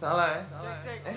拿来。拿来哎